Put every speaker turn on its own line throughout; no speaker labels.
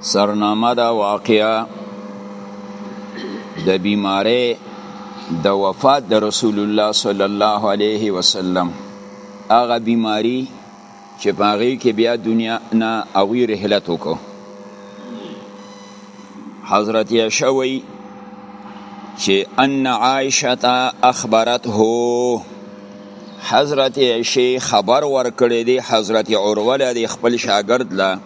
سرنامه دا واقعا د بیماری د وفات د رسول الله صلی الله علیه وسلم هغه بیماری چې پاغي کې بیا دنیا نه اوی رحلت وکړو حضرت یشوی چې ان عائشه اخبرته حضرت عشی خبر ورکړی دی حضرت عروه له دی خپل شاگرد له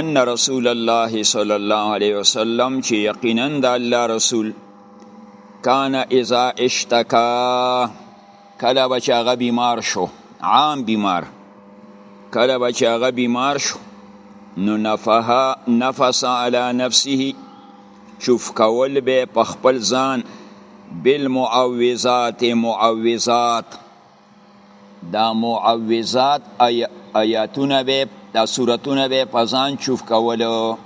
ان رسول الله صلی الله علیه وسلم چې یقینا د الله رسول کان اذا اشتکا کله به چې هغه بیمار شو عام بیمار کله به چې هغه بیمار شو نو نفها نفس علی نفسه چوف کول به په خپل ځان بالمعوذات معوذات دا معوذات آیاتونه به دا سورتونه به په ځان چوف کولو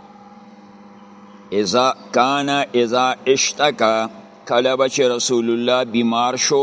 اذا کان اذا اشتکا کله به چې رسول الله بیمار شو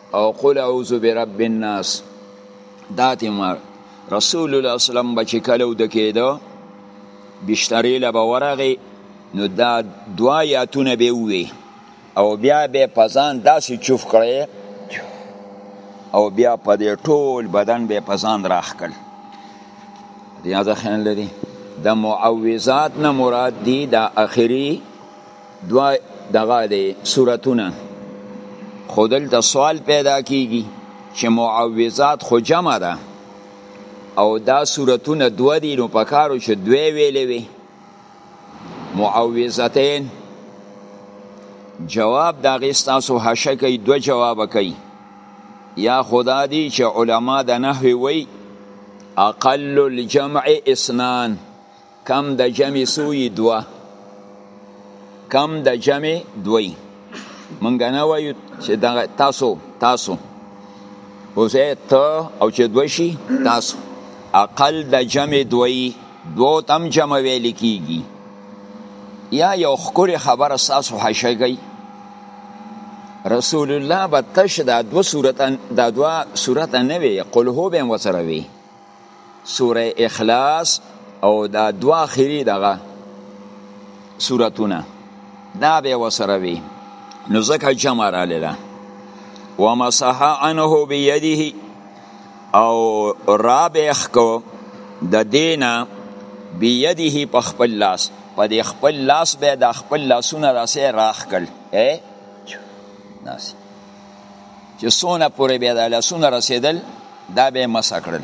او قل اعوذ برب الناس داتې مار رسول الله اسلام به چې کله وده کېده بشترې له به ورغې نو دا دوا یاتونه به ووې او بیا به په ځان داسې چوف کړی او بیا په دې ټول بدن به په ځان راخکل ریاضه خیال لري د معوضات نه مراد دی د اخري دوا دغه دی صورتونه خو دلته سوال پیدا کیږي چې معوذات خو جمع ده او دا صورتونه دوا دي نو په کارو چې دوی ویلې وي معوذتین جواب دا غستاسو هشه کوي دو جواب کوي یا خدا دی چې علما د نحوی وی اقل الجمع اسنان کم د جمع سوی دوه کم د جمع دوی منګه نه وایو چې دغه تاسو تاسو اوسه ته او چې دوی شي تاسو اقل د جمع دوی دو تم جمع ویل کیږي یا یو خکور خبر ساسو حشګي رسول الله بتش دا دو صورت دا دو صورت نه وی قل هو بهم وسره وی سوره اخلاص او دا دوا اخري دغه سورتونه دا به وسره وي نو ځکه جمع رالی ده ومسح عنه بیده او را بیخ کو د دینا بیده په خپل لاس په د خپل لاس به د خپل لاسونه راسه راخ کړ اے ناس چې سونه پورې بیا د لاسونه رسیدل دا به مسح کړل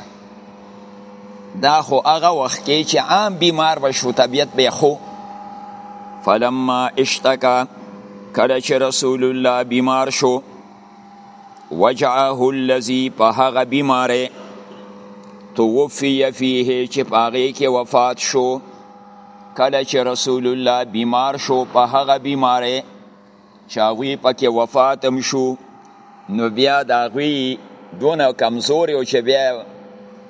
دا خو هغه وخت کې چې عام بیمار بشو طبیعت به خو فلما اشتکا کله چې رسول الله بیمار شو وجعه الذي په هغه بیماره توفی فیه چې په هغه کې وفات شو کله چې رسول الله بیمار شو په هغه بیماره چې هغوی پکې وفات هم شو نو بیا د هغوی دونه کمزوري او چې بیا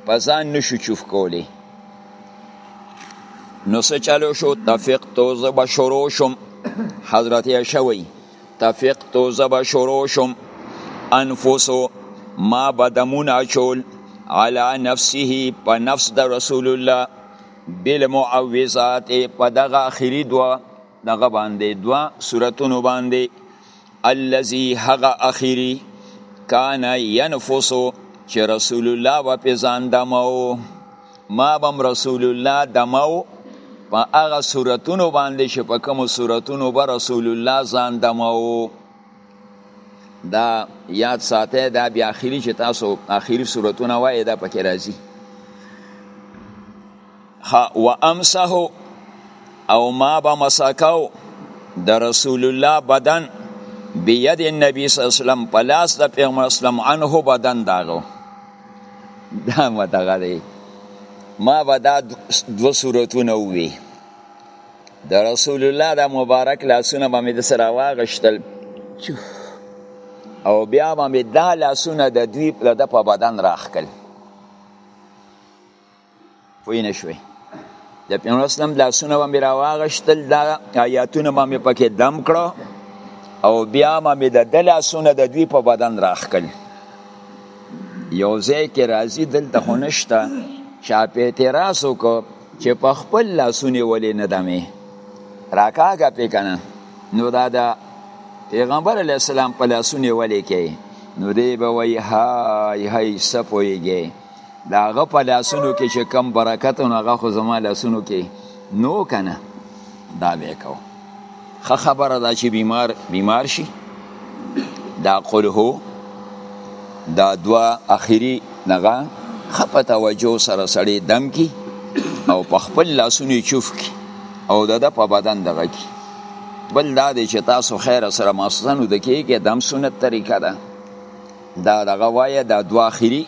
په ځان نشو چوف کولی نو څه چلو شو تفق تو زه به شروع شم حضرت عایشه وایي تفق تو زه به شروع شم انفسو ما به دمونه اچول علی نفسه په نفس د رسول الله بالمعوذات په دغه اخري دوه دغه باندې دوا صورتونو باندې الذي هغه اخیری کان ينفسو چې رسول الله و په ځان دمو ما بم رسول الله دمو په هغه صورتونو باندې چې په کوم صورتونو به رسول الله ځان دمو دا یاد ساته دا بیا اخیری چې تاسو اخیری صورتونه وایي دا پکې راځي ها و امسه او ما به مسکاو د رسول الله بدن بيد النبي صلی الله علیه وسلم په لاس د پیغمبر اسلام عنه بدن داغو دا متغه دی ما به دا دو صورتونه وی د رسول الله د مبارک لاسونه به مې د سره واغشتل او بیا به مې دا لاسونه د دوی د په بدن راخکل پوی نه شوې د پیغمبر اسلام لاسونه به مې راواغشتل دا آیاتونه به مې پکې دم کړو او بیا به مې د ده لاسونه د دوی په بدن راښکل یو ځای کې راځي دلته خو نشته چا په اعتراض وکړو چې په خپل لاسونه ولې نه دمې راکاږه پې که نه نو دا د پیغمبر علیه السلام په لاسونه ولې کې نو دی به وایي های های څه پوهېږې دا هغه په لاسونو کې چې کم برکت نو هغه خو زما لاسونو کې نو کنه دا به کو خه خبره دا چې بیمار بیمار شي دا قل هو دا دوا اخیری نغه خپه توجه سره سړی دم کی او په خپل لاسونو چوف کی او د د په بدن دغه کی بل دا دی چې تاسو خیر سره ماسوسنو د کېږي دم سنت طریقه ده دا دغه وایه دا دو آخری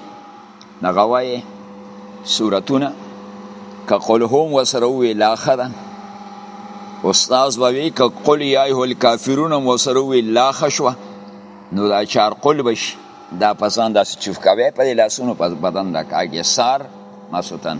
دغه وایه سورتونه که قل هم وسره وی لا خدا استاز وی که قل یا ایه الکافرون هم وسره وی لا خشوا نو دا چار قل بش دا پسان دا چفکاوی په لاسونو په بدن دا کاږي سار مسوتن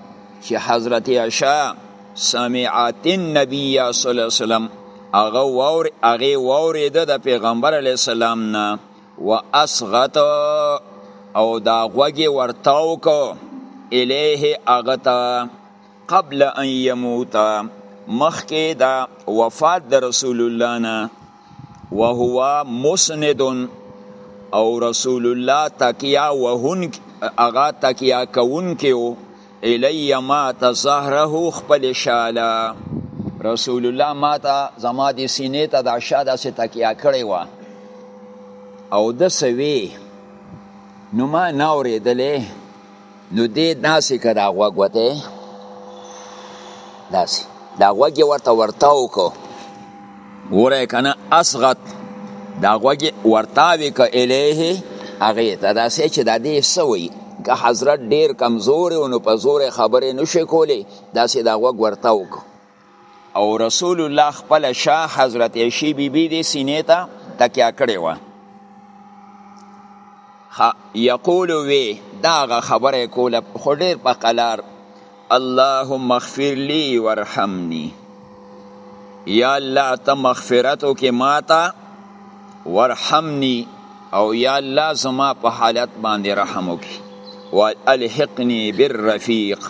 چې حضرت عائشہ سمعت النبي صلی الله علیه وسلم هغه وور هغه وورید د پیغمبر علی السلام نه واسغت او دا غوګي ورتاو کو الیه اغتا قبل ان یموت مخکې دا وفات د رسول الله نه وهو مسند او رسول الله تکیا وهن اغا تکیا کون کیو الی ما تظهره خپل شاله رسول الله ما ته زما د سینې ته د شاده سي تکیا کړی و او د سوي نو ما ناورې دلې نو دې داسې که دا غوږ وته داسې دا غوږ یې ورته ورته وکړو ګوره که نه اصغت دا غوږ یې ورتاوې که الیه هغې ته داسې چې دا دې څه وایي که حضرت ډیر کمزور او نو په زور خبرې نشي کولی داسې دا غوږ ورته وکړو او رسول الله خپل شاه حضرت عائشه بی بی د سینې ته تکیا کړې و یقول وی داغه خبره کوله خو ډیر په قلار اللهم اغفر لي وارحمني یا الله ته مغفرت وکې ماته وارحمني او یا الله زما په حالت باندې رحم وکې والحقني بالرفیق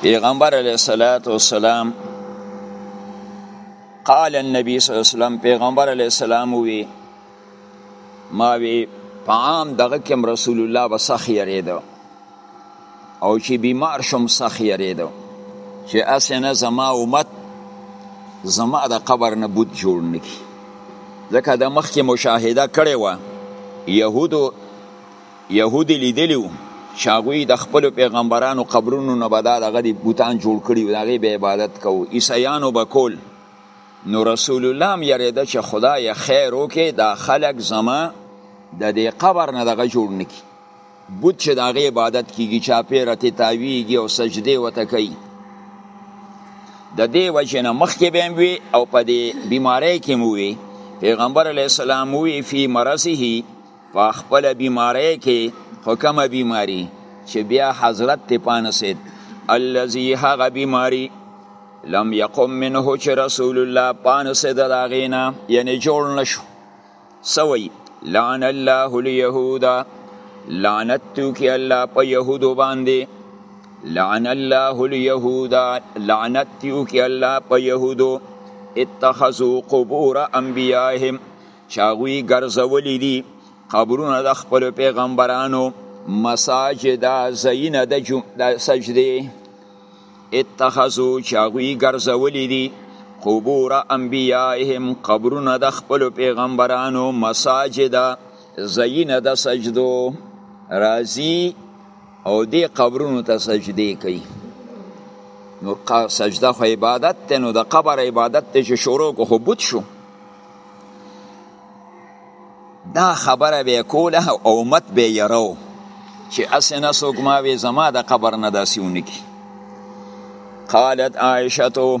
پیغمبر علیه الصلاۃ والسلام قال النبي صلی الله علیه وسلم پیغمبر علیه السلام وی ما وی په عام دغه کې رسول الله وسخ یریدو او چې بیمار شم سخ یریدو چې اسنه زما امت زما د قبر نه بوت جوړ نکی ځکه د مخکې مشاهده کړې و يهودو یهودي لیدلی وو چې هغوی د خپلو پیغمبرانو قبرونو نه به دا دغه دي بوتان جوړ کړي وو د هغې به عبادت کوو عیسیانو به کول نو رسول الله هم یریده چې خدای خیر وکړي دا خلک زما د دې قبر نه دغه جوړ نه کړي بوت چې د هغې عبادت کیږي چاپېره ترې تاویږي او سجدې ورته کوي د دې وجې نه مخکې به هم وي او په دې بیمارۍ کې مو وي پیغمبر علیه السلام وی فی مرضه په خپل بیماری کې خو کومه بیماری چې بیا حضرت ته پانسید الذي هغه بیماری لم یقم منه چې رسول الله پانسید دا غینا یعنی جوړ نشو سوی لعن الله اليهود لعنت تو کې الله په يهودو باندې لعن الله اليهود لعنت تو کې الله په يهودو اتخذوا قبور انبيائهم چې هغوی ګرځولي دي قبرونه د خپل پیغمبرانو مساجد زینه د سجدي اتخذو چې هغوی ګرځولي دي قبور انبیائهم قبرونه د خپل پیغمبرانو مساجد زینه د سجدو رازی او دی قبرونو ته سجدی کوي نو سجده خو عبادت ته نو د قبر عبادت ته چې شروع کو خو بوت شو دا خبره به کوله او امت به یرو چې اسنه څوک ما وی زما د قبر نه داسې ونکي قالت عائشه تو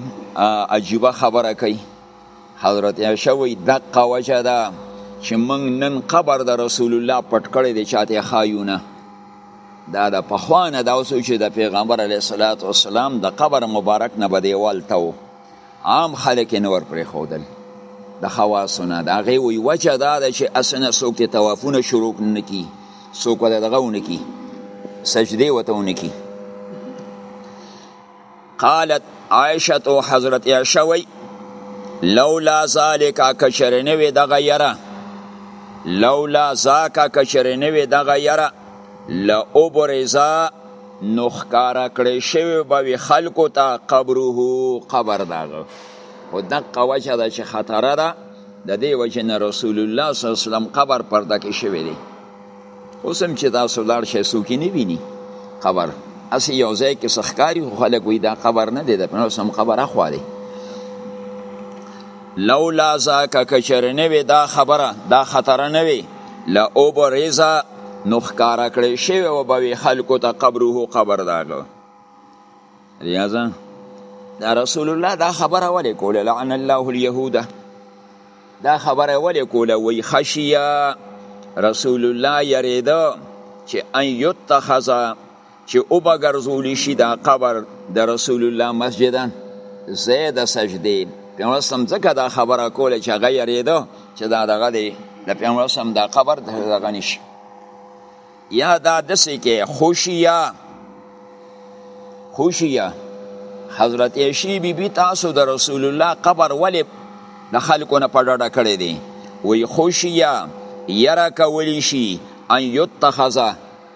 عجیب خبره کوي حضرت عائشه وی دقه وجه ده چې موږ نن قبر د رسول الله پټ کړی دی چاته خایونه دا د پخوانه دا اوس چې د پیغمبر علیه الصلاۃ والسلام د قبر مبارک نه بدیوال ته عام خلک نه ور پرې خودل د خواصو نه دا غي وی وجه دا ده چې اسنه څوک ته توافونه شروع نه کی څوک ته دغه ونه کی سجده وته ونه کی قالت عائشه او حضرت عائشه وی لولا ذالک کشرنه وی دغه یره لولا ذاک کشرنه وی دغه یره لا اوبرزا نو ښکاره کړی شوی به وي خلکو ته قبره قبر د هغه خو دقه وجه ده چې خطره ده د دې وجه نه رسول الله صلی الله علیه وسلم قبر پرده کې شوی دی اوس هم چې تاسو لاړ شئ څوک یې نه ویني قبر هسې یو ځای کې څه ښکاري خو خلک وایي دا قبر نه دی د پیغمبر صلی قبر اخوا دی لولا ذاک کچر نه وي دا خبره دا خطر نه وي لا اوبرزا نو ښکارا کړی شوی و به وی خلکو ته قبره قبر داغه ریاضه دا رسول الله دا خبره ولې کوله لعن الله اليهود دا خبره ولې کوله وی خشیا رسول الله یریده چې ان یتخذ چې او به ګرځول شي دا قبر د رسول الله مسجدا زه د سجدې پیغمبر سم ځکه دا خبره کوله چې هغه یریده چې دا دغه دی د پیغمبر سم دا قبر دغه نشي یا دا دسې کې خوشیا خوشیا حضرت عشی بی بی تاسو د رسول الله قبر ولې د خلکو نه پډړه کړی دی وی خوشیا یره کولی شي ان
یتخذه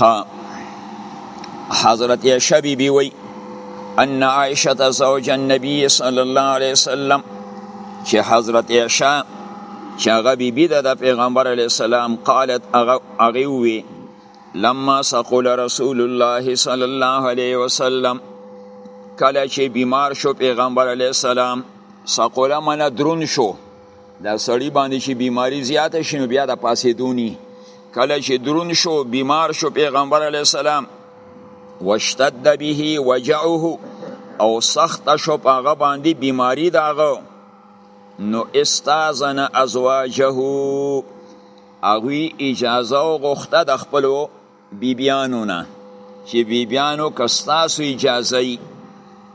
ها حضرت عائشہ بی بی وی ان عائشہ زوج النبی صلی الله علیه وسلم چې حضرت عائشہ چې هغه بی بی د پیغمبر علی السلام قالت هغه وی لما سقول رسول الله صلی الله علیه وسلم کله چې بیمار شو پیغمبر علی السلام سقول من درون شو دا سړی باندې چې بیماری زیاته شي نو بیا د پاسېدونی کله چې درون شو بیمار شو پیغمبر علی السلام واشتد به وجعه او سخت شو پاغه باندې بیماری داغه نو استاذن ازواجه اغوی اجازه او غخته د خپلو بیبیانو نه چې بیبیانو که ستاسو اجازه یي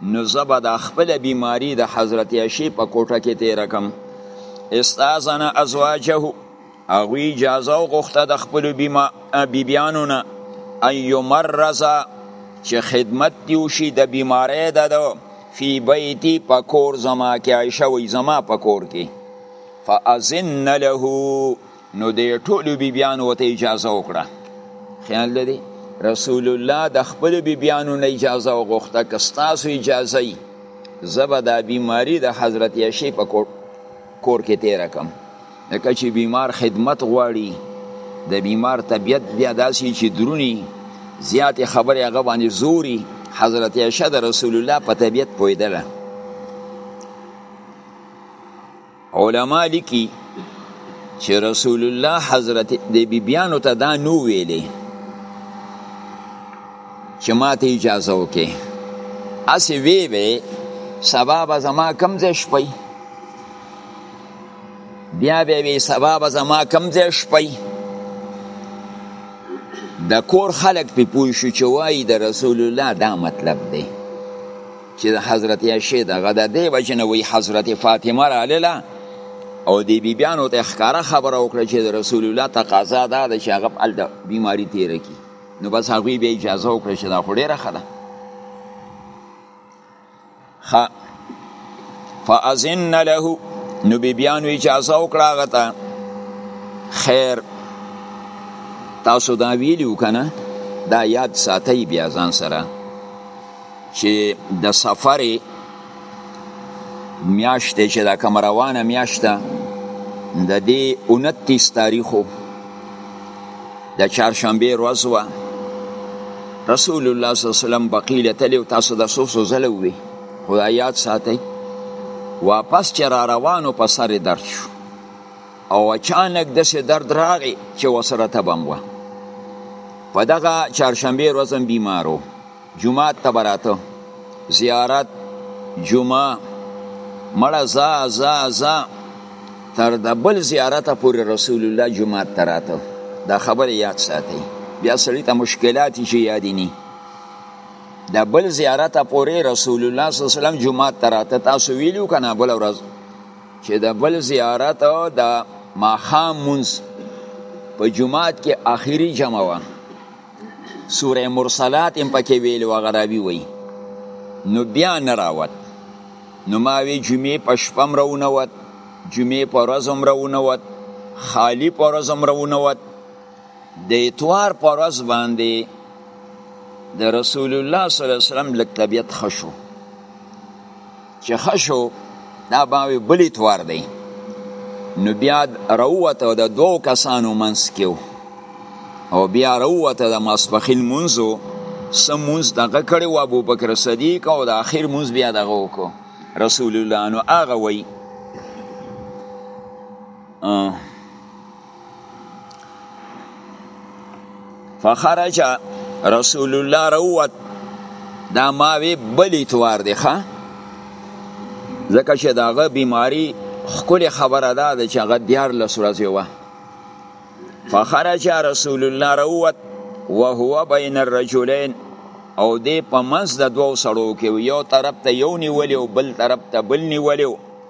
نو زه به دا خپله بیماري د حضرت عایشې په کوټه کې تېره کړم استاذنه ازواجه هغوی اجازه وغوښته د خپلو بیبیانو نه ان یمرزه چې خدمت دې وشي د بیمارۍ د ده فی بیتی په کور زما کې عایشه وایي زما په کور کې فاذن له نو د ټولو بیبیانو ورته اجازه وکړه خیال لري رسول الله د خپل بیبیانو نه اجازه وغوښته که ستاسو اجازه یي زه به دا بیماري د حضرت عایشې په کور, کور کې تیره کړم ځکه چې بیمار خدمت غواړي د بیمار طبیعت بیا داسې چې درونی زیاتې خبرې هغه باندې زوري حضرت عایشه د رسول الله په طبیعت پوهېدله علما لیکي چې رسول الله حضرت د بیبیانو ته دا نو ویلې چې ماته اجازه وکې اسی وی به سبا به زما کم ځای شپي بیا به وی سبا به زما کم ځای شپي د کور خلک په پوه شو چې وایي د رسول الله دا مطلب دی چې د حضرت عائشه دغه د دې وجه نه وی حضرت فاطمه رااله او د بیبیانو ته ښکاره خبره وکړه چې د رسول الله تقاضا دا ده چې هغه ال د بیماری تیر کی نو بس هغه به اجازه وکړه چې دا خډه راخله خ فاذن له نو بیبیانو اجازه وکړه هغه ته خیر تاسو دا ویلو کنه دا یاد ساتي بیا ځان سره چې د سفر میاشت چې دا کوم روانه میاشت ده د دې 29 تاریخو د چهارشنبه ورځ وه رسول الله صلی الله علیه وسلم بقیل تلی او تاسو د سوسو زله وی خدای یاد ساتي واپس چې را روانو په سر درد شو او اچانک د سه درد راغی چې وسره تبم وه په دغه چهارشنبه ورځ بیمارو جومات ته براته زیارت جمعه مړه زا زا زا تر د بل زیارت پورې رسول الله جمعات ته راته دا خبره یاد ساتي بیا سړی ته مشکلات شي یادینی د بل زیارت پورې رسول الله صلی الله علیه وسلم جمعات ته راته تاسو ویلو کنه بل ورځ چې د بل زیارت د ماخام منځ په جمعات کې آخري جمع وه سوره مرسلات هم پکې ویل و غرابي وای نو بیا نه راوت نو ما وی جمعې په شپه هم راونه وت جمعې په ورځ هم راونه وت خالی په ورځ هم راونه وت د اتوار په ورځ باندې د رسول الله صلی الله علیه وسلم لږ طبیعت ښه شو چې خشو دا باوی بلی توار دی نو بیا روته د دوو کسانو منس کېو او بیا روته د ماسپخیل منځو سم منځ دغه کړی و ابو بکر صدیق او د اخر منځ بیا دغه وکړو رسول الله نو هغه وی فخرج رسول الله روت دا ماوی بل اتوار دی ښه ځکه چې داغه بیماری خکل خبره دا ده چې هغه دیار لس ورځې وه فخرج رسول الله روت وهو بین الرجلین او دی په منځ د دوو سړو کې یو طرف ته یو نیولی او بل طرف ته بل نیولی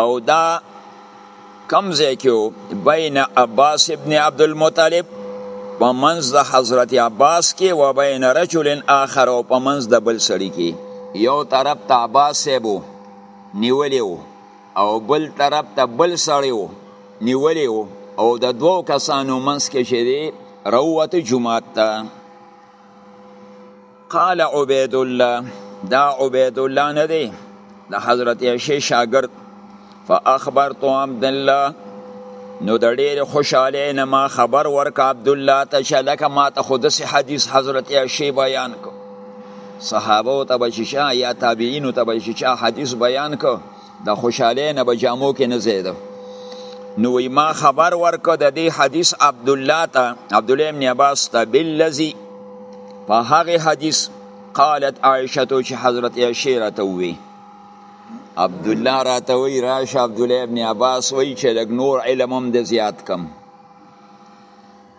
او دا کم ځای کې بین عباس ابن عبد المطلب په منځ د حضرت عباس کې و بین رجل آخر او په منځ د بل سړي کې یو طرف ته عباس صاحب نیولی وو او بل طرف ته بل سړی وو نیولی وو او د دوو کسانو منځ کې چې دی راووته جومات ته قال عبید الله دا عبید الله نه دی د حضرت عائشه شاګرد فاخبرت عبد الله نو د ډېر خوشاله نه ما خبر ورک عبد الله ته چې لکه ما ته خود سه حدیث حضرت عائشه بیان کو صحابه ته بچی شا یا تابعین ته بچی شا حدیث بیان کو د خوشاله نه به جامو کې نه زیده نو وی ما خبر ورکو د دې حدیث عبد الله ته عبد الله ابن عباس ته بالذي په هغه حدیث قالت عائشه تو چې حضرت عائشه راته وی عبد الله راته وی راشه عبد الله ابن عباس وی چې لګ نور علم هم د زیات کم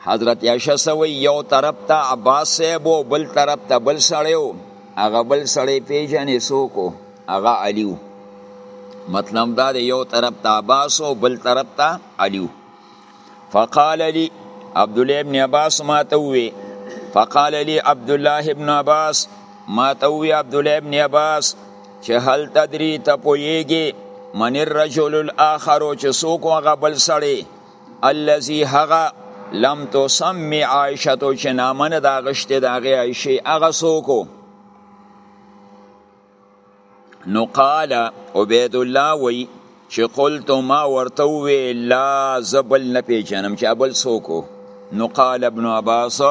حضرت عائشه سوی یو طرف ته عباس صاحب او بل طرف ته بل سړی و هغه بل سړی پیژنې څوک و هغه علي و مطلب دا دی یو طرف ته عباس او بل طرف ته علي و فقال لي عبد الله ابن عباس ما ته وی فقال لي عبد الله ابن عباس ما ته وی عبد الله ابن عباس چې هل تدری ته پویږي من الرجل الاخر چې څوک هغه بل سړی الذي هغه لم تسمي عائشه تو چې نامه نه دا غشته دا غي عائشه هغه سوکو نو قال عبید الله وی چې قلت ما ورته وی لا زبل نه پیژنم چې ابل سوکو نو قال ابن عباس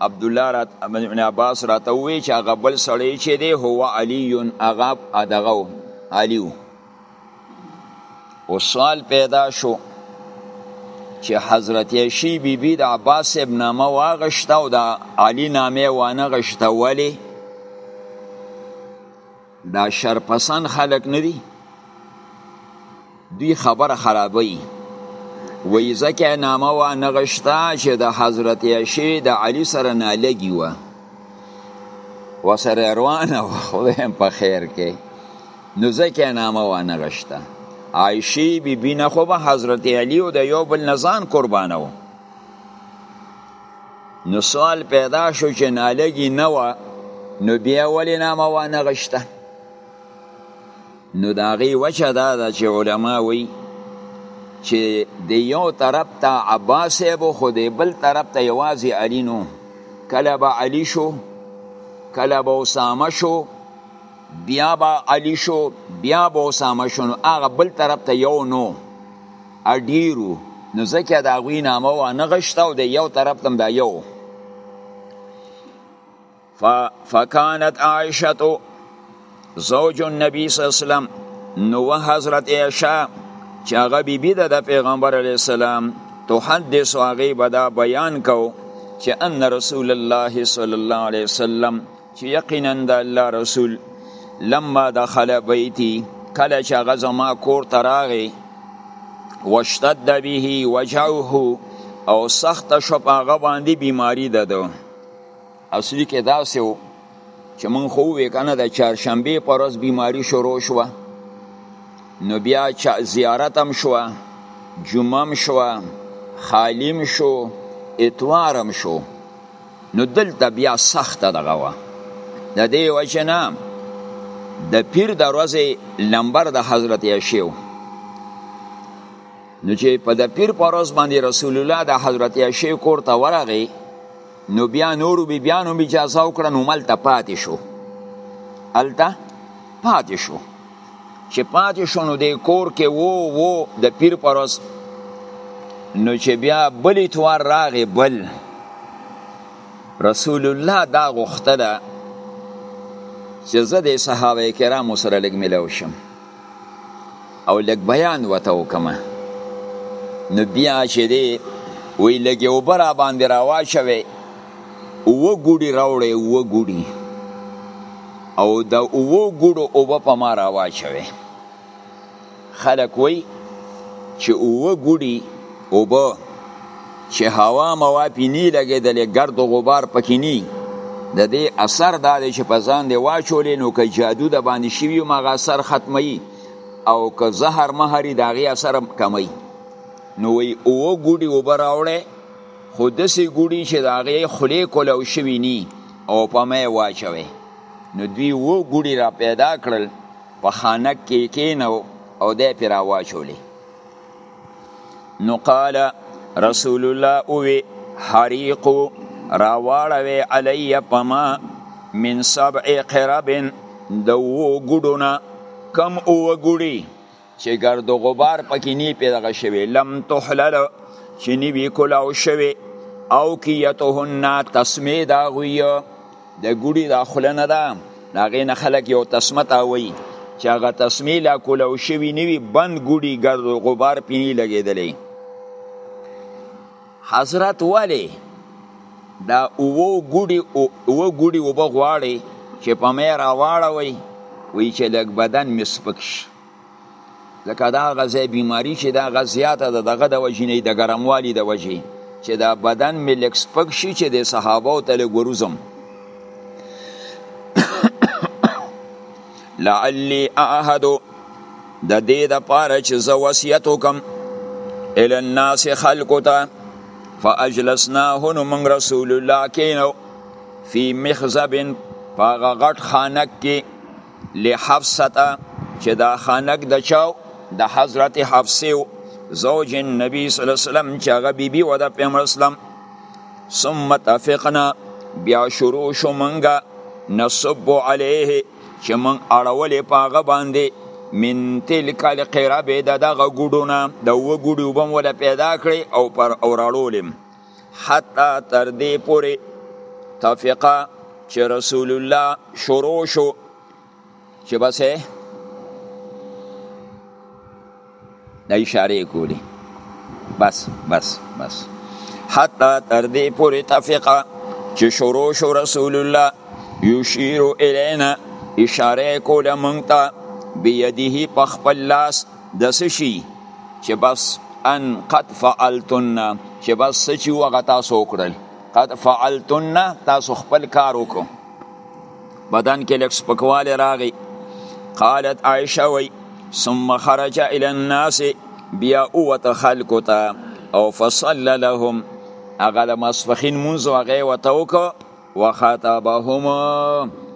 عبد الله رات ابن عباس راته وی چې هغه بل سړی چې دی هو علی هغه ادغه علیو او سوال پیدا شو چې حضرت عائشی بی بی د عباس ابن نامه واغشته او د علی نامه وانه غشته ولی دا شرپسند خلق ندی دوی خبر خرابوي وی زکه نامه وا نغشتا چې د حضرت عشی د علی سره نه لګي و وسره روانه خو هم په خیر کې نو ځکه نامه وانه غشته عائشی بی بی نه خو به حضرت علی او د یو بل نزان قربانو نو سوال پیدا شو چې نالګي نه و نو بیا ولې نامه وانه غشته نو دا غي وجه دا ده چې علما وی چې د یو طرف ته عباس ابو خو د بل طرف ته یوازې علی نو کله به علی شو کله به اسامه شو بیا به علی شو بیا به اسامه شو نو هغه بل طرف ته یو نو اډیرو نو ځکه د هغوی نامه وانه غشته او د یو طرف تم دا یو فکانت عائشه زوج النبی صلی الله علیه وسلم نو حضرت عائشه چې هغه بیبي ده د پیغمبر علی السلام تحدث هغه به دا بیان کو چې ان رسول الله صلی الله علیه وسلم چې یقینا د الله رسول لما دخل بیتی کله چې هغه زما کور ته راغی واشتد به وجعه او سخت شو په هغه باندې بیماری ده ده اصلي کې داسې و چې مونږ خو وې کنه د چهارشنبې په ورځ بیماری شروع شوه نو بیا چا زیارت هم شوه جمعه هم شوه خالیم شو اتوارم شو نو دلته بیا سخته دغه وه د دې وجه نه د پیر د ورځې لمبر د حضرت عایشه و نو چې په د پیر په ورځ باندې رسول الله د حضرت عایشه کور ته ورغی نو بیا نورو بی بیانو اجازه وکړه نو ملته پاتې شو هلته پاتې شو چې پاتې شو نو د کور کې وو وو د پیر پروس نو چې بیا بل اتوار راغې بل رسول الله دا غوښتله چې زه د صحابه کرامو سره لږ ملو شم او لږ بیان وته وکم نو بیا چې دی وی لږ یو برا باندې راواچوي اوه ګوډي راوړی اوه ګوډي او د اوو ګړو اوبه په ما راواچوي خلک وای چې اوه ګړي اوبه چې هوا موا پې نی لګېدلې ګرد و غبار پکې نی د دې اثر دا دی چې په ځان دی واچولې نو که جادو د باندې شوي هم هغه اثر ختموي او که زهر مهري د هغې اثر کموي نو وایي اوه ګوډي اوبه راوړی خو داسې ګوډي چې د هغې خولې کولو شوي نی او په مې واچوي نو دوی و ګوډي را پیدا کړل په خانک کې کینو او دې پر واچولې نو قال رسول الله او حریق را واړوي علی پما من سبع قرب د و ګډونه کم او ګډي چې ګرد و غبار پکې نی پیدا شوی لم تحلل چې نی وی کولاو شوی او کیتهن تسمی دا غوی د ګوډي د خلنه دا هغه نه خلک یو تسمه تا وی چې هغه تسمی لا کولاو شوی نیوی بند ګوډي ګرد و غبار پینی لګیدلی حضرت ولی دا او ګوډي او ګوډي وبغواړي چې په مې راواړوي وی چې لګ بدن مسپک شي لکه دا غزه بیماری چې دا غزیاته ده دغه د وجې نه د ګرموالي د وجې چې دا بدن مې لږ سپک شي چې د صحابو ته لږ وروځم لعلی اعهدو د دې د پاره چې زه وصیت وکم ال الناس خلقو ته فاجلسناه نو من رسول الله کینو فی مخزب پاغه غټ خانک کې لحفصه چې دا خانک د چاو د حضرت حفصه زوج النبي صلی الله علیه وسلم چې هغه بیبي و د پیغمبر اسلام ثم تفقنا بیا شروع شو منګه نصب علیه چې من اړولې پاغه باندې من تلک القربه د دغه ګډونه د و ګډو بم ولا پیدا کړی او پر اورالولم حتی تر دې پورې تفقه چې رسول الله شروع شو چې بس د اشاره کولی بس بس بس حتی تر دې پورې تفقه چې شروع شو رسول الله یشیر الینا اشاره کوله مونږ ته بيده په خپل لاس د سشي چې بس ان قد فعلتن چې بس سچي وغه تاسو وکړل قد فعلتن تاسو خپل کار وکړو بدن کې لکس پکواله راغی قالت عائشه وی ثم خرج الى الناس بیا اوت خلکو ته او فصل لهم هغه د مسفخین منځ هغه وته وکړو وخاطبهم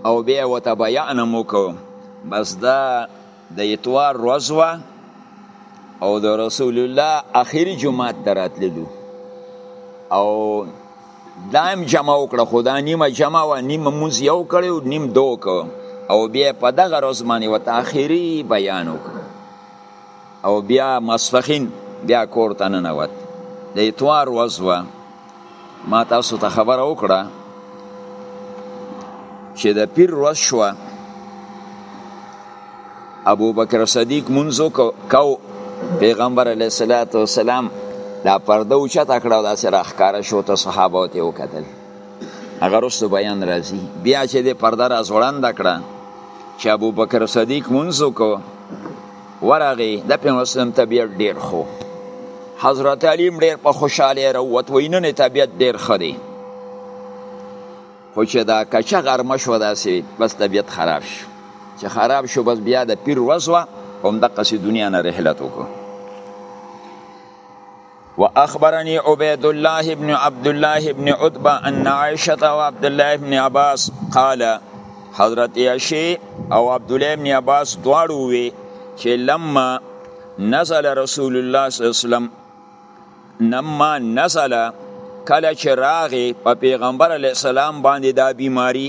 او بیا وته بیان هم وکړو بس دا د اتوار ورځ وه او د رسول الله اخري جماعت ته راتللو او دا هم جمع وکړه خو دا نیمه جمع وه نیمه مونځ یو کړی او نیم دو کو او بیا په دغه ورځ باندې ورته اخري بیان وکړ او بیا ماسپښین بیا کور ته ننوت د اتوار ورځ وه ما تاسو ته خبره وکړه چې د پیر ورځ شوه ابو بکر صدیق منځو کو پیغمبر علیه الصلاۃ والسلام دا پرده او چت کړه دا سره ښکارا شو ته صحابه ته وکتل هغه رسو بیان راځي بیا چې د پرده را ځوړند کړه چې ابو بکر صدیق منځو کو ورغی د پیغمبر اسلام طبیعت ډیر خو حضرت علی ډیر په خوشاله راووت وای نن طبیعت ډیر ښه دی خو چې دا کچه غرمه شو داسې بس طبیعت خراب شو چې خراب شو بس بیا د پیر ورځ وه همدقسې دنیا نه رحلت وکړو واخبرني عبيد الله ابن عبد الله ابن عتبه ان عائشه او عبد الله ابن عباس قال حضرت عائشه او عبد الله ابن عباس دواړو وی چې لما نزل رسول الله صلی الله علیه وسلم نما نزل کله چې راغې په پیغمبر علی السلام باندې دا بیماری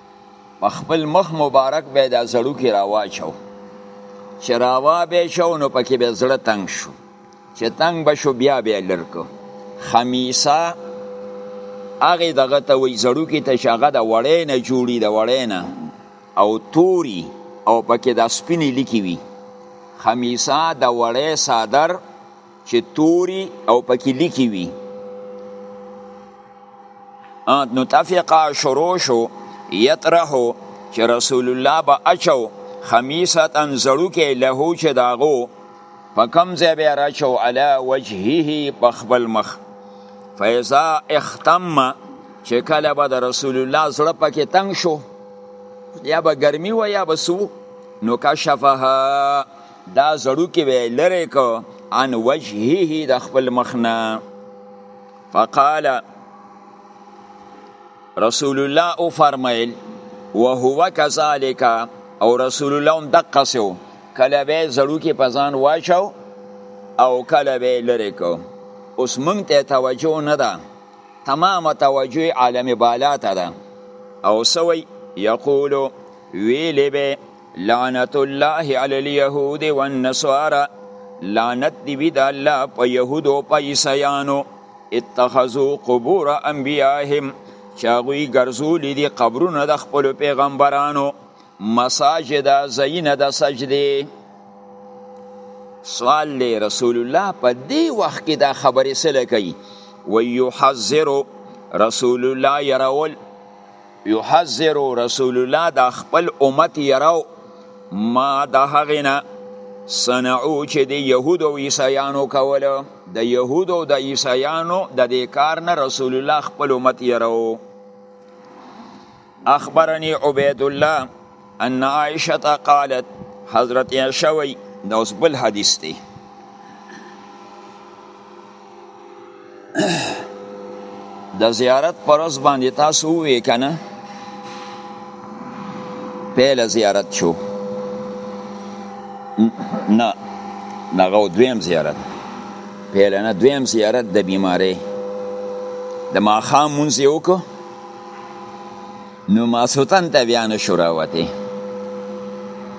په خپل مخ مبارک به د زړو کې راواچو چې راوا به شو نو پکې به زړه تنگ شو چې تنگ به شو بیا به لرکو خمیسه هغه دغه ته وی زړو کې ته شغه د وړې نه جوړي د وړې نه او توري او پکې د سپینې لیکي وي خمیسه د وړې صادر چې توري او پکې لیکي وي نو تفقه شروع شو یطرحو چې رسول الله به اچو خمیستن زړوکې له چې داغو په کم ځای به راچو علا وجهه په خپل مخ فیضا اختم چې کله به د رسول الله زړه پکې تنگ شو یا به ګرمي و یا به سو نو کشفها دا زړوکی به لری کو عن وجهه د خپل مخنا فقال رسول الله او فرمایل وهو كذلك او رسول الله هم دقه سو کله به زړوکی په ځان واچو او کله به لری کو اوس مونږ ته توجه نه ده تمام توجه عالم بالا ته ده او سوی یقول ویلی به لعنت الله علی اليهود والنصارى لعنت دی وی د الله په يهودو او په عیسایانو اتخذوا قبور انبیائهم چاغوی ګرځولې دي قبرونه د خپل پیغمبرانو مساجد زینه د سجدي سوال له رسول الله په دې وخت کې دا خبرې سره کوي ويحذر رسول الله يرول یحذر رسول الله دا خپل امت یراو ما د هغې نه صنعو چې د یهودو او عیسایانو کوله د یهودو او د عیسایانو د دې کار نه رسول الله خپل امت یراو اخبرني عبید الله ان عائشه قالت حضرت عائشه وی دا اوس بل حدیث دی د زیارت پر ورځ باندې تاسو وې کنه پیل زیارت شو نه دغه دویم زیارت پیل نه دویم زیارت د بیماری د ماخام مونځ یې وکړو نو ماسوتن ته بیا نشو راوته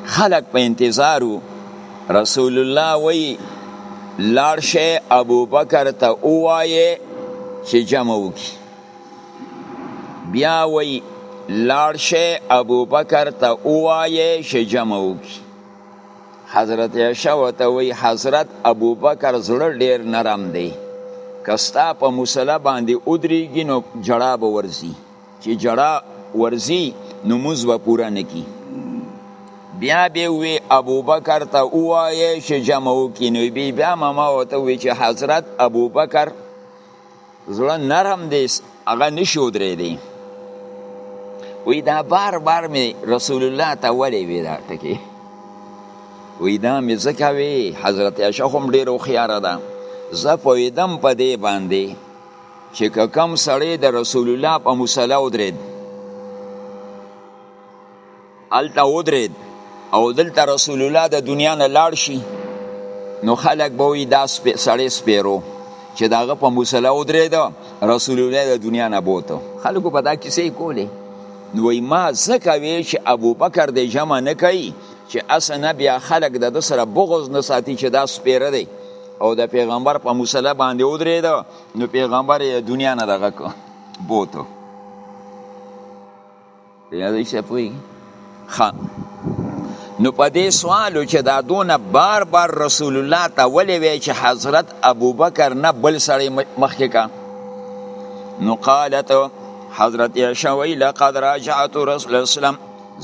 خلق په انتظارو رسول الله وی لاړ شي ابو بکر ته اوایه چې جمع وکي بیا وی لاړ شي ابو بکر ته اوایه چې جمع وکي حضرت عائشہ وته وی حضرت ابو بکر زړه ډیر نرم دی کستا په مصلا باندې ودریږي نو جړا به ورزي چې جړا ورزي نو موز به پوره نکی بیا به وی ابوبکر ته وایې چې جمع وکړي نو بی بیا ماما ورته وی چې حضرت ابوبکر زړه نرم دی هغه نشي ودرېدی وی دا بار بار می رسول الله ته ولې وی دا ټکی وی دا می ځکه وی حضرت عائشه هم ډېره هوښیاره ده زه پوهېدم په دې باندې چې که کم سړی د رسول الله په مصلی ودرید الته ودرید او دلته رسول الله د دنیا نه لاړ شي نو خلک به وي دا سړی سپیرو چې داغه په مصلی ودرید رسول الله د دنیا نه بوته خلکو په دا کیسې کولې نو ما ځکه وی چې ابو بکر د جمع نه کوي چې اسنه بیا خلک د سره بغض نه ساتي چې دا سپیره دی او د پیغمبر په مصلی باندې ودرید نو پیغمبر یې دنیا نه دغه کو بوتو یادې څه پوي خان نو په دې سوالو چې دا دونه بار بار رسول الله ته ولې وی چې حضرت ابوبکر نه بل سړی مخکې کا نو قالت حضرت عائشہ وی لقد راجعت رسول الله اسلام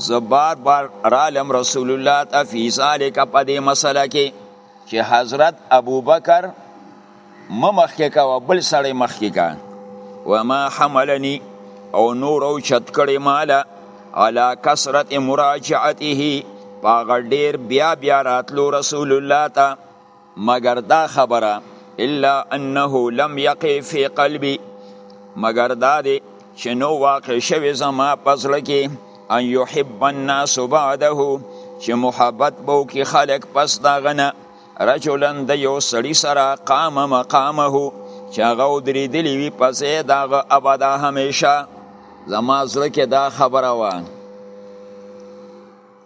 زبار بار رالم رسول الله ته فی ذلک په دې مسله کې چې حضرت ابوبکر مه مخکې کوه بل سړی مخکې کا وما حملني او نور او چت کړی مالا علا کسرت مراجعته پاغه ډیر بیا بیا راتلو رسول الله ته مگر دا خبره الا انه لم یقع فی قلبی مگر دا دی چې نو واقع شوی زما پزړه کې ان یحب الناس بعده چې محبت بو کې خلق پس دا غنه رجلا د یو سړي سره قام مقامه چې هغه ودرېدلی وي په ځای د هغه ابدا همیشه زما زړه کې دا خبره وه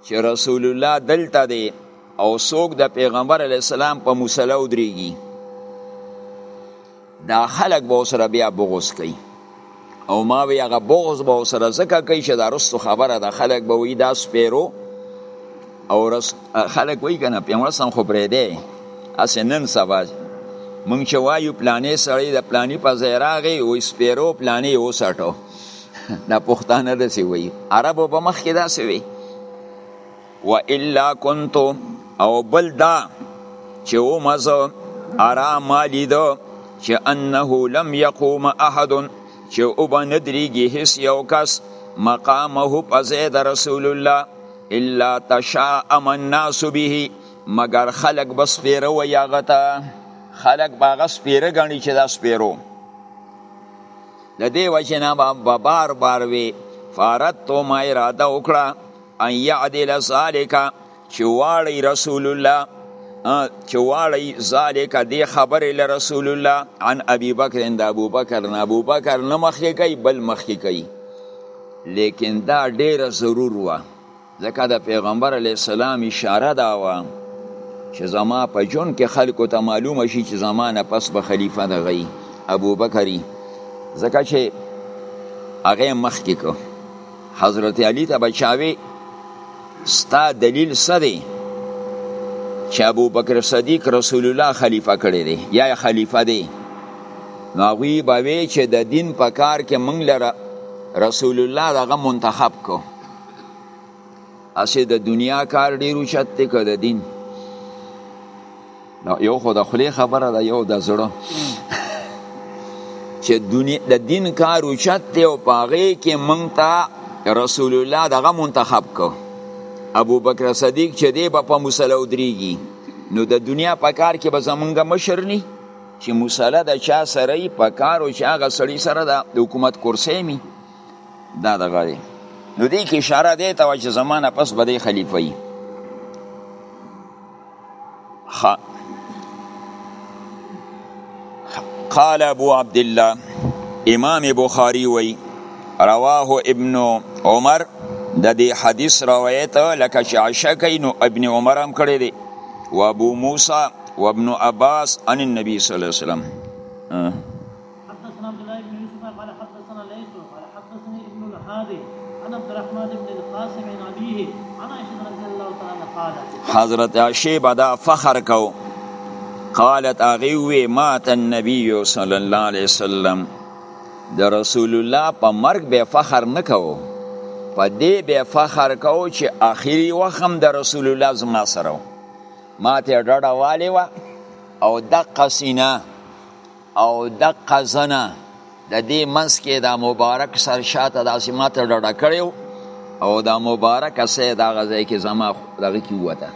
چې رسول الله دلته دی او څوک د پیغمبر علی السلام په مصلی ودرېږي دا خلک به سره بیا بغوس کوي او ما وی هغه بغوس به سره زکه کوي چې دا رستو خبره ده خلک به وی دا سپیرو او رس خلک وی کنه پیغمبر سم خو پرې دی اس نن سبا مونږ چې وایو پلانې سړی د پلانې په ځای راغی او سپیرو پلانې وسټو دا پښتانه دسی وی عربو په مخ کې داسې وی و الا كنت او بل دا چې و مزه ارا مالی دو چې انه لم يقوم احد چې او به ندریږي هیڅ یو کس مقامه په ځای د رسول الله الا تشاءم الناس به مگر خلق بس پیره و یاغه ته خلق باغه سپیره غني چې دا سپیرو د دې وجه نه به بار بار وی فارت تو ما اراده وکړه ان يعدل ذالک چې واړی رسول الله چې واړی ذالک دی خبرې له رسول الله عن ابي بکر اند ابو بکر نه ابو بکر نه مخکې کوي بل مخکې کوي لیکن دا ډیره ضرور و ځکه د پیغمبر علی السلام اشاره دا و چې زما په جون کې خلکو ته معلومه شي چې زمانه پس به خلیفہ د غي ابو بکری ځکه چې هغه مخکې کو حضرت علی ته بچاوي ستا دلیل څه دی چې ابو بکر صدیق رسول الله خلیفہ کړی دی یا خلیفہ دی نو هغوی به وی چې د دین په کار کې موږ لره رسول الله دغه منتخب کو اسې د دنیا کار ډیر اوچت دی که د دین نو یو خو د خلی خبره ده یو د زړه چې د دین کار اوچت دی او په هغې کې موږ ته رسول الله دغه منتخب کو ابو بکر صدیق چې دی به په مسله ودرېږي نو د دنیا په کار کې به زمونږ مشر نی چې مسله د چا سره یې په کار او چې هغه سړي سره د حکومت کرسۍ مي دا دغه دی نو دې کې اشاره دی ته وایي چې زمانه پس به دی خلیفه وي خ... قال ابو عبد الله امام بخاری وی رواه ابن عمر د دې حدیث روایت لکه چې عائشه کوي نو ابن عمر هم کړی دی و ابو موسی و ابن عباس عن النبي صلی الله علیه وسلم
حدثنا عبد الله بن يوسف قال حدثنا ليس قال حدثني ابن الهادي عن عبد الرحمن بن القاسم عن ابيه عن عائشه رضي الله تعالى قالت
حضرت عائشه بدا فخر کو قالت اغيوي مات النبي صلى الله عليه وسلم د رسول الله په مرګ به فخر نکاو په دې به فخر کاو چې اخیری وخم د رسول الله زما سره ما ته ډډه والی و او د قسینه او دقه زنه د دې منځ کې دا مبارک سر شاته داسې ماته ډډه کړی او دا مبارک سه دا غځای کې زما دغه کې وته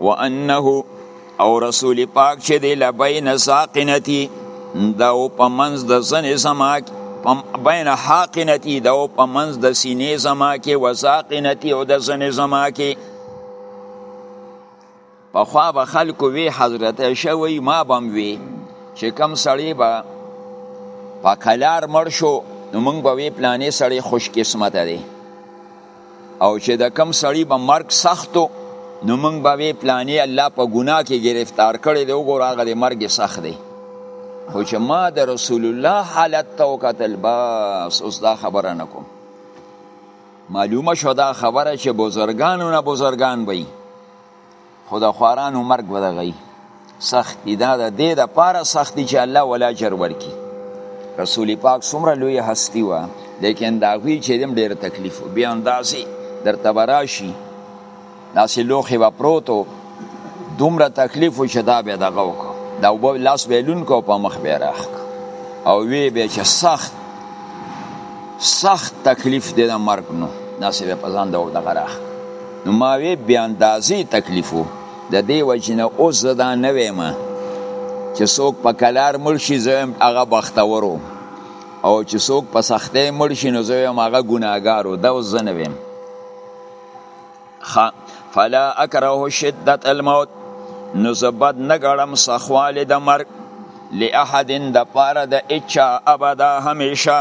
وانه او رسول پاک چې دی لبین ساقنتی دا او په منځ د زنې زما بین حاقنتی دا او په منځ د سینې زما کې وساقنتی او د زنې زما کې په خوا به خلکو وی حضرت عائشه وی ما بم وی چې کم سړی به په کلار مړ شو نو موږ به وی پلانې سړی خوش قسمت دی او چې د کم سړی به مرګ سختو نو موږ به وی پلانې الله په ګناه کې گرفتار کړی دی وګوره هغه د مرګ سخت دی خو چې ما د رسول الله حالت ته وکتل بس اوس دا خبره نکوم معلومه شو دا خبره چې بزرګانو نه بزرګان وي خو د خوارانو مرګ به دغه وي سخت دي دا د دې دپاره سخت دي چې الله ولا اجر ورکړي رسول پاک څومره لوی هستی وه لیکن د هغوی چې دم ډېر تکلیف و بیا همداسې درته به راشي داسې لوښی به پروت و دومره تکلیف و چې دا به یې دغه وکړو د اوبه لاس به یې لوند کړو په مخ به یې راښکړو او وی به چې سخت سخت تکلیف دی د مرګ نو داسې به په ځان د دغه راښکړو نو ما وی بیا اندازې تکلیف وو د دې وجې نه اوس زه دا نه وایم چې څوک په کلار مړ شي زه وایم هغه بختور و او چې څوک په سختۍ مړ شي نو زه وایم هغه ګناهګار و دا اوس زه نه وایم فلا اکره شدت الموت نو زه بد نه ګڼم سخوالی د مرګ لأحد د پاره د اچا ابدا همیشه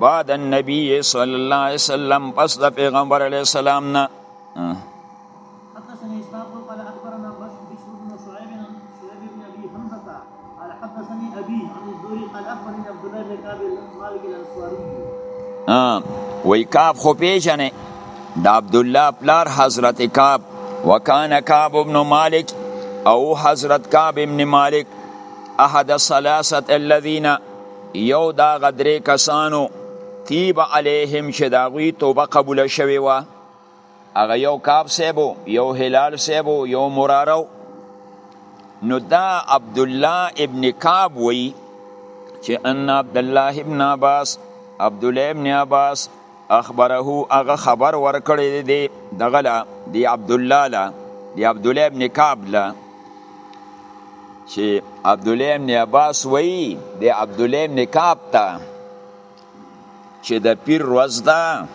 بعد النبی صلی الله علیه وسلم پس د پیغمبر علیه السلام نه وی کعب خو پیژنه د عبد الله پلار حضرت کعب وکانه کعب ابن مالک او حضرت کعب ابن مالک احد الثلاثه الذين یو دا غ درې کسانو تیب علیهم چې دا غوی توبه قبول شوی و هغه یو کاب سیبو یو هلال سیبو یو مرارو نو دا عبد الله ابن کعب وی چې ان عبد الله ابن عباس عبد الله ابن عباس اخبره هغه خبر ورکړی دی دغه لا دی عبد الله لا دی عبد الله ابن کعب لا چې عبد الله ابن عباس وای دی عبد الله ابن کعب ته چې د پیر ورځ ده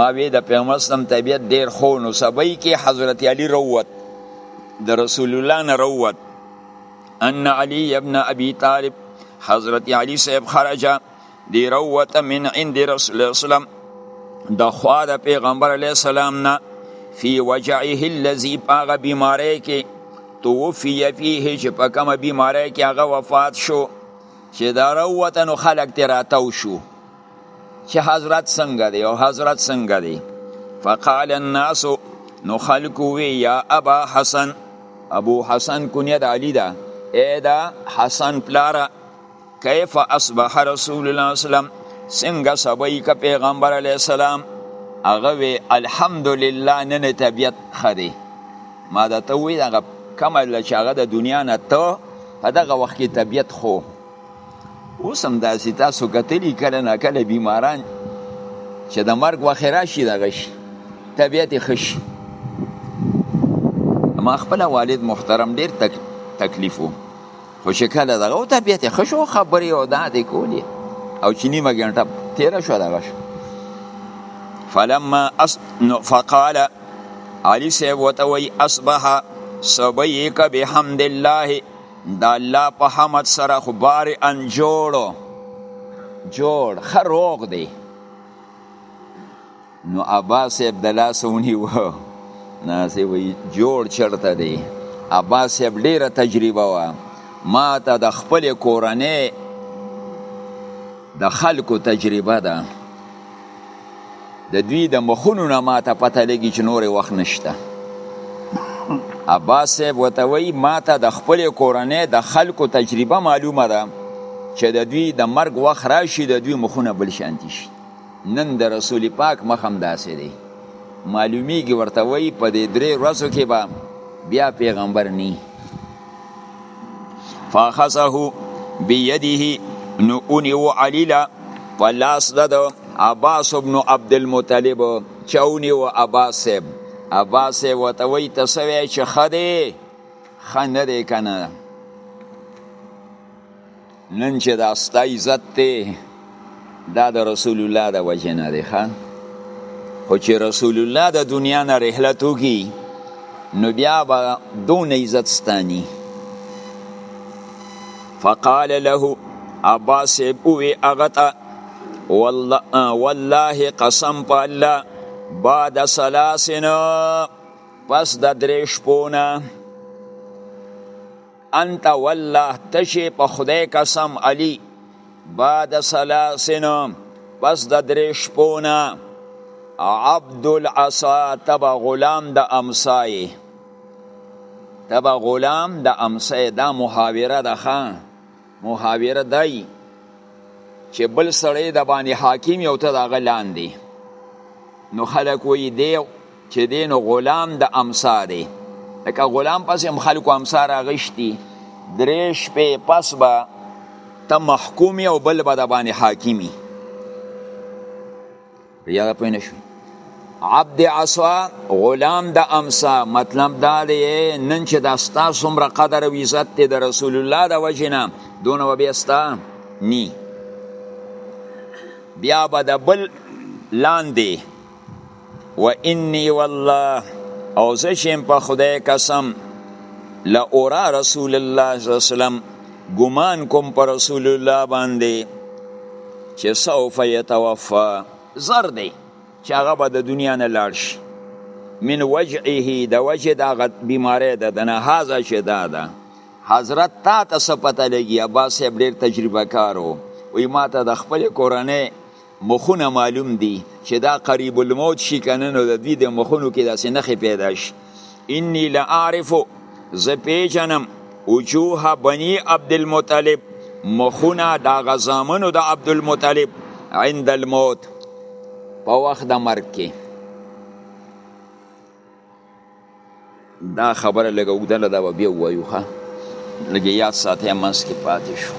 ما وی د پیغمبر سم طبیعت ډیر خو نو سبای کې حضرت علی روت د رسول الله نه روت ان علی ابن ابي طالب حضرت علی صاحب خرجه دی روت من عند رسول الله اسلام د خوا د پیغمبر علی السلام نه فی وجعه الذی پاغه بیماری کې توفی فیه چې په کومه بیماری کې هغه وفات شو چې دا روت نو خلق ته راتاو شو چې حضرت څنګه دی او حضرت څنګه دی فقال الناس نو خلق وی یا ابا حسن ابو حسن کنیه د علی ده اې دا حسن پلاره کیف اصبح رسول الله اسلام څنګه سبای ک پیغمبر علی السلام هغه وی الحمدلله نن طبیعت خدي ما دا ته وی هغه کمل چې هغه د دنیا نه ته په دغه وخت کې طبیعت خو اوس هم داسې تاسو کتلی کله نه کله بیماران چې د مرګ وخت راشي دغه شي طبیعت یې ښه شي ما خپل والد محترم ډیر تک تکلیف وو خو چې کله دغه او طبیعت ښه شو خبرې او دا دې کولې او چې نیمه ګنټه تېره شوه دغه شو فلما اس فقال علي صاحب ورته وایي اصبح صبیک بحمد الله د الله په حمد سره خو بار ان جوړو جوړ خروغ دی نو عباس صاحب د لاس ونیو نه سی وی جوړ چرته دی عباس صاحب ډیره تجربه وا ما ته د خپل کورنۍ د خلکو تجربه ده د دوی د مخونو نه ما ته پته لګی چې نور وخت نشته عباس صاحب وته وی ما ته د خپل کورنۍ د خلکو تجربه معلومه ده چې د دوی د مرګ وخت راشي د دوی مخونه بل شانتی شي نن د رسول پاک مخ هم داسې دی معلومیږي ورته وایي په دې درې ورځو کې به بیا پیغمبر نی فاخذه بيده نو اونیو علی لا په لاس د عباس ابن عبد المطلب چاونی و عباس صاحب عباس صاحب ورته وایي ته څه وایې چې ښه دی ښه نه دی که نه نن چې دا ستا عزت دی دا د رسول الله د وجه نه دی ښه خو چې رسول الله د دنیا نه رحلت وکړي نو بیا به دونه عزت ستانی فقال له عباس بوي اغتا والله, والله قسم په الله بعد سلاسنا پس د درې شپونه انت والله تشی په خدای قسم علی بعد سلاسن پس د درې شپونه عبد العصا تبا غلام د امسای تبا غلام د امسای دا محاوره ده خان محاوره دای چې بل سړی د باندې حاکم یو ته دغه لاندې نو خلک وایي دی چې دی نو غلام د امسا دی لکه غلام پس هم خلکو امسا راغشتي درې شپې پس به ته محکوم او بل به د باندې حاکمي یاره پوه نه شوي عبد عصا غلام د امسا مطلب دا دی نن چې دا ستا څومره قدر او عزت دی د رسول الله د وجې نه دونه به بیا ستا نی بیا به د بل لاندې و انی والله او زه شم په خدای قسم لا اورا رسول الله صلی الله علیه وسلم ګمان کوم پر رسول الله باندې چې سوف یتوفا زر دی چې هغه به د دنیا نه لاړ شي من وجعه د وجه د هغه بیمارۍ ده د نه هازه چې دا ده حضرت تا ته څه پته لګي عباس صاحب ډېر تجربه کار و وایي ما ته د خپلې کورنۍ مخونه معلوم دي چې دا قریب الموت شي کنه نو د دوی د مخونو کې داسې نخې پیدا شي انی لاعرف زه پیژنم وجوه بنی عبد المطلب مخونه دا غزامنو د عبد المطلب عند الموت په وخت د مرګ کې دا خبره لګه وګدله دا بیا وایو ښه لګه یاد ساته منس کې پاتې شو